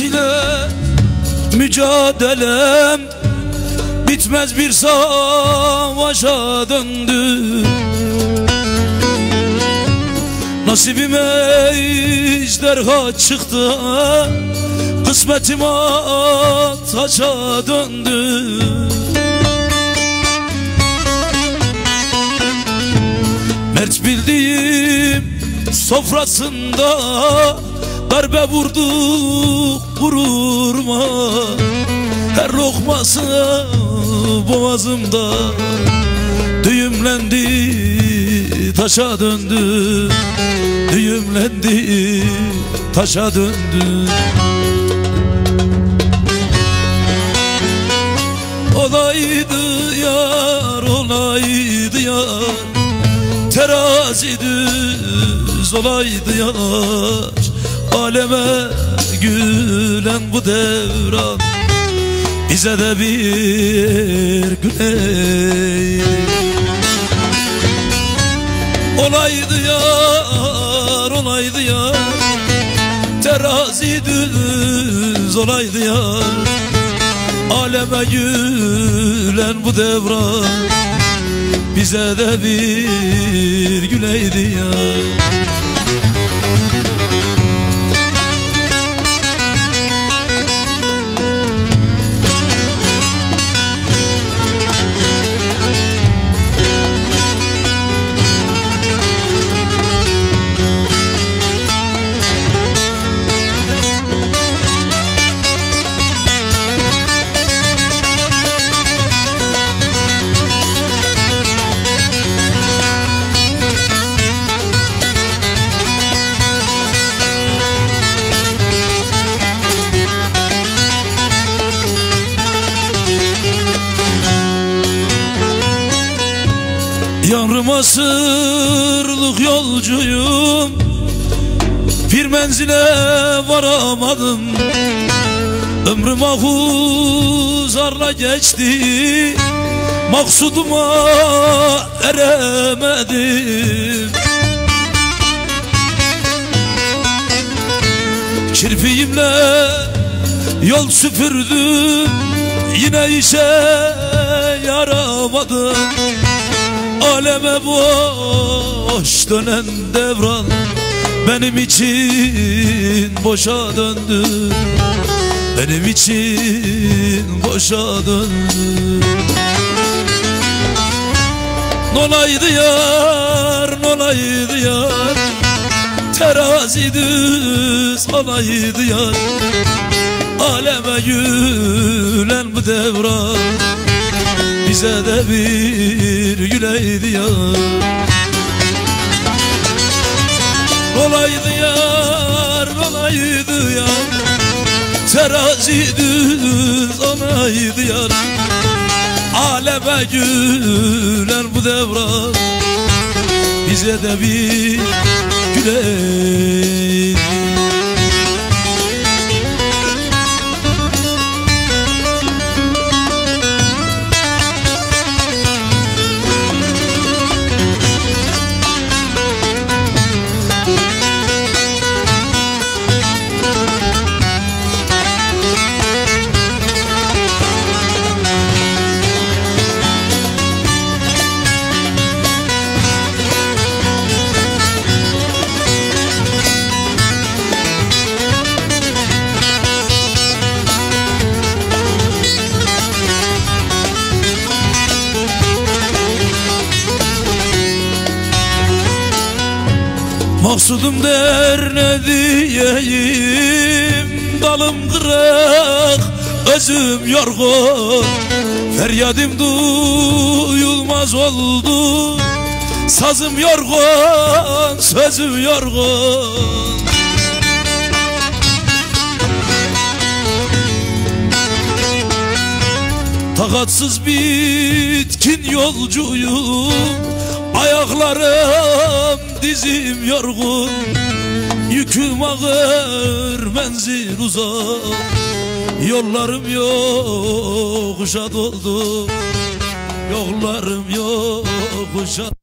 İle mücadelem Bitmez bir savaşa döndü. Nasibime ejderha çıktı Kısmetim ataça döndü. Mert bildiğim sofrasında Darbe vurdu gururuma Her lokması boğazımda. Düğümlendi taşa döndü. Düğümlendi taşa döndü. Olaydı yar olaydı yar. Terazi düz olaydı yar Aleme gülen bu devran Bize de bir güney. Olaydı yar olaydı yar Terazi düz olaydı yar Aleme gülen bu devran Bize de bir güleydi ya Yanrım asırlık yolcuyum. Bir menzile varamadım. Ömrüm ahuzarla geçti. Maksuduma eremedim. Kirpiğimle yol süpürdüm. Yine işe yaramadım Aleme boş dönen devran Benim için boşa döndü. Benim için boşa döndü. Nolaydı yar, nolaydı yar Terazi düz olaydı yar Aleme gülen bu devran bize de bir güleydi ya. Olaydı yar, olaydı yar. Terazi düz olaydı yar. Aleme gülen bu devran. Bize de bir güleydi Maksudum der ne diyeyim? Dalım kırık özüm yorgun. Feryadım duyulmaz oldu. Sazım yorgun sözüm yorgun. Takatsız bitkin yolcuyum Ayaklarım dizim yorgun Yüküm ağır menzil uzak. Yollarım yokuşa doldu Yollarım yokuşa